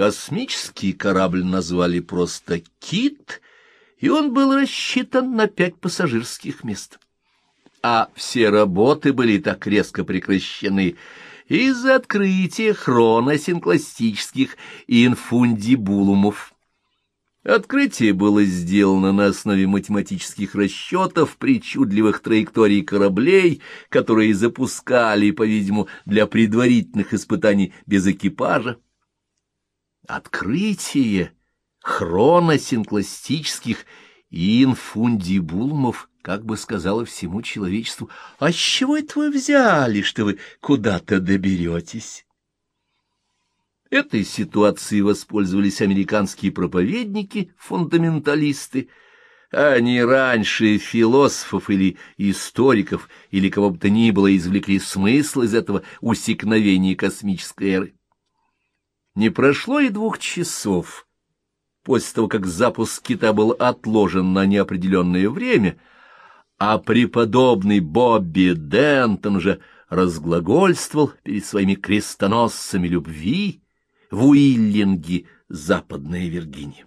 Космический корабль назвали просто «Кит», и он был рассчитан на пять пассажирских мест. А все работы были так резко прекращены из-за открытия хроносинкластических инфундибулумов. Открытие было сделано на основе математических расчетов причудливых траекторий кораблей, которые запускали, по-видимому, для предварительных испытаний без экипажа. Открытие хроносинкластических инфундибулумов как бы сказала всему человечеству, «А с чего это вы взяли, что вы куда-то доберетесь?» Этой ситуацией воспользовались американские проповедники, фундаменталисты. Они раньше философов или историков, или кого бы то ни было, извлекли смысл из этого усекновения космической эры. Не прошло и двух часов после того, как запуск кита был отложен на неопределенное время, а преподобный Бобби Дентон же разглагольствовал перед своими крестоносцами любви, в Уиллинге, Западная Виргиния.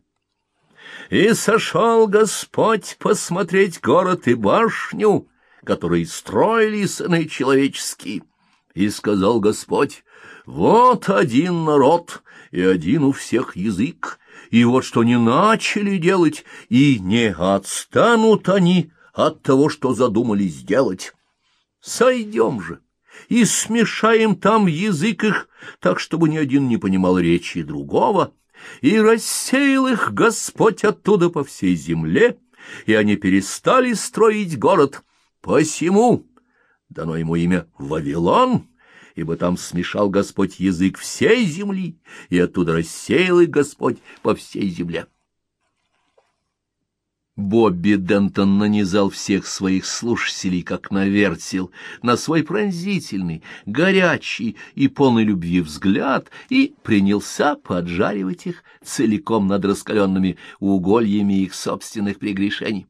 «И сошел Господь посмотреть город и башню, которые строили сыны человеческие. И сказал Господь, вот один народ и один у всех язык, и вот что не начали делать, и не отстанут они от того, что задумали сделать. Сойдем же, и смешаем там язык их, так, чтобы ни один не понимал речи другого, и рассеял их Господь оттуда по всей земле, и они перестали строить город. Посему дано ему имя Вавилон, ибо там смешал Господь язык всей земли, и оттуда рассеял их Господь по всей земле. Бобби Дентон нанизал всех своих слушателей, как на вертел, на свой пронзительный, горячий и полный любви взгляд и принялся поджаривать их целиком над раскаленными угольями их собственных прегрешений.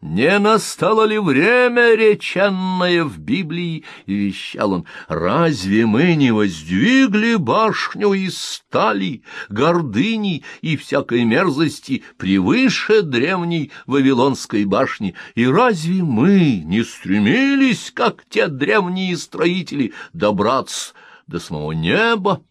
«Не настало ли время, реченное в Библии?» — вещал он. «Разве мы не воздвигли башню из стали, гордыни и всякой мерзости превыше древней Вавилонской башни? И разве мы не стремились, как те древние строители, добраться до самого неба?»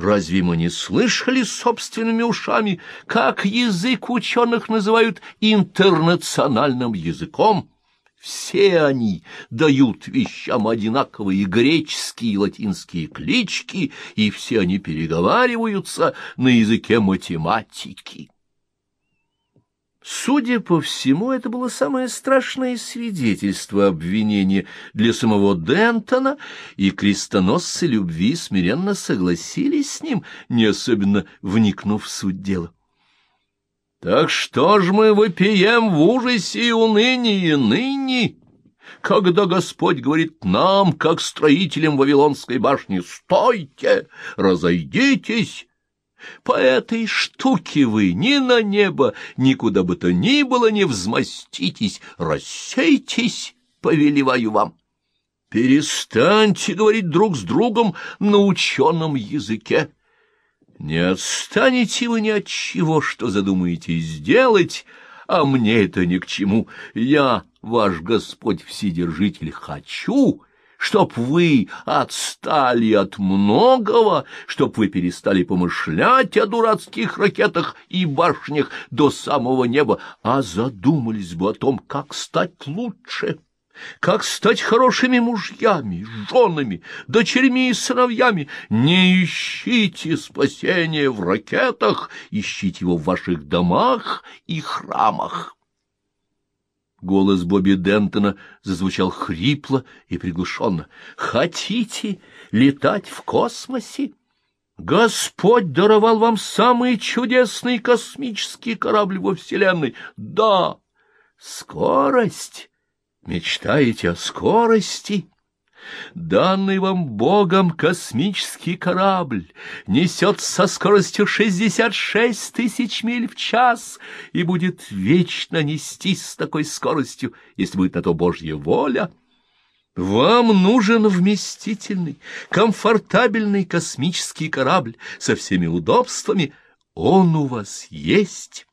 Разве мы не слышали собственными ушами, как язык ученых называют интернациональным языком? Все они дают вещам одинаковые греческие и латинские клички, и все они переговариваются на языке математики. Судя по всему, это было самое страшное свидетельство обвинения для самого Дентона, и крестоносцы любви смиренно согласились с ним, не особенно вникнув в суть дела. «Так что ж мы вопием в ужасе и унынии ныне?» когда Господь говорит нам, как строителям Вавилонской башни, «Стойте! Разойдитесь! По этой штуке вы ни на небо, никуда бы то ни было не взмаститесь, рассейтесь, повелеваю вам. Перестаньте говорить друг с другом на ученом языке. Не отстанете вы ни от чего, что задумаете сделать, а мне это ни к чему. Я, ваш Господь Вседержитель, хочу чтоб вы отстали от многого, чтоб вы перестали помышлять о дурацких ракетах и башнях до самого неба, а задумались бы о том, как стать лучше, как стать хорошими мужьями, женами, дочерьми и сыновьями. Не ищите спасения в ракетах, ищите его в ваших домах и храмах. Голос Бобби Дентона зазвучал хрипло и приглушенно. «Хотите летать в космосе? Господь даровал вам самый чудесный космический корабль во Вселенной. Да, скорость. Мечтаете о скорости?» Данный вам Богом космический корабль несет со скоростью 66 тысяч миль в час и будет вечно нестись с такой скоростью, если будет на то Божья воля. Вам нужен вместительный, комфортабельный космический корабль со всеми удобствами. Он у вас есть.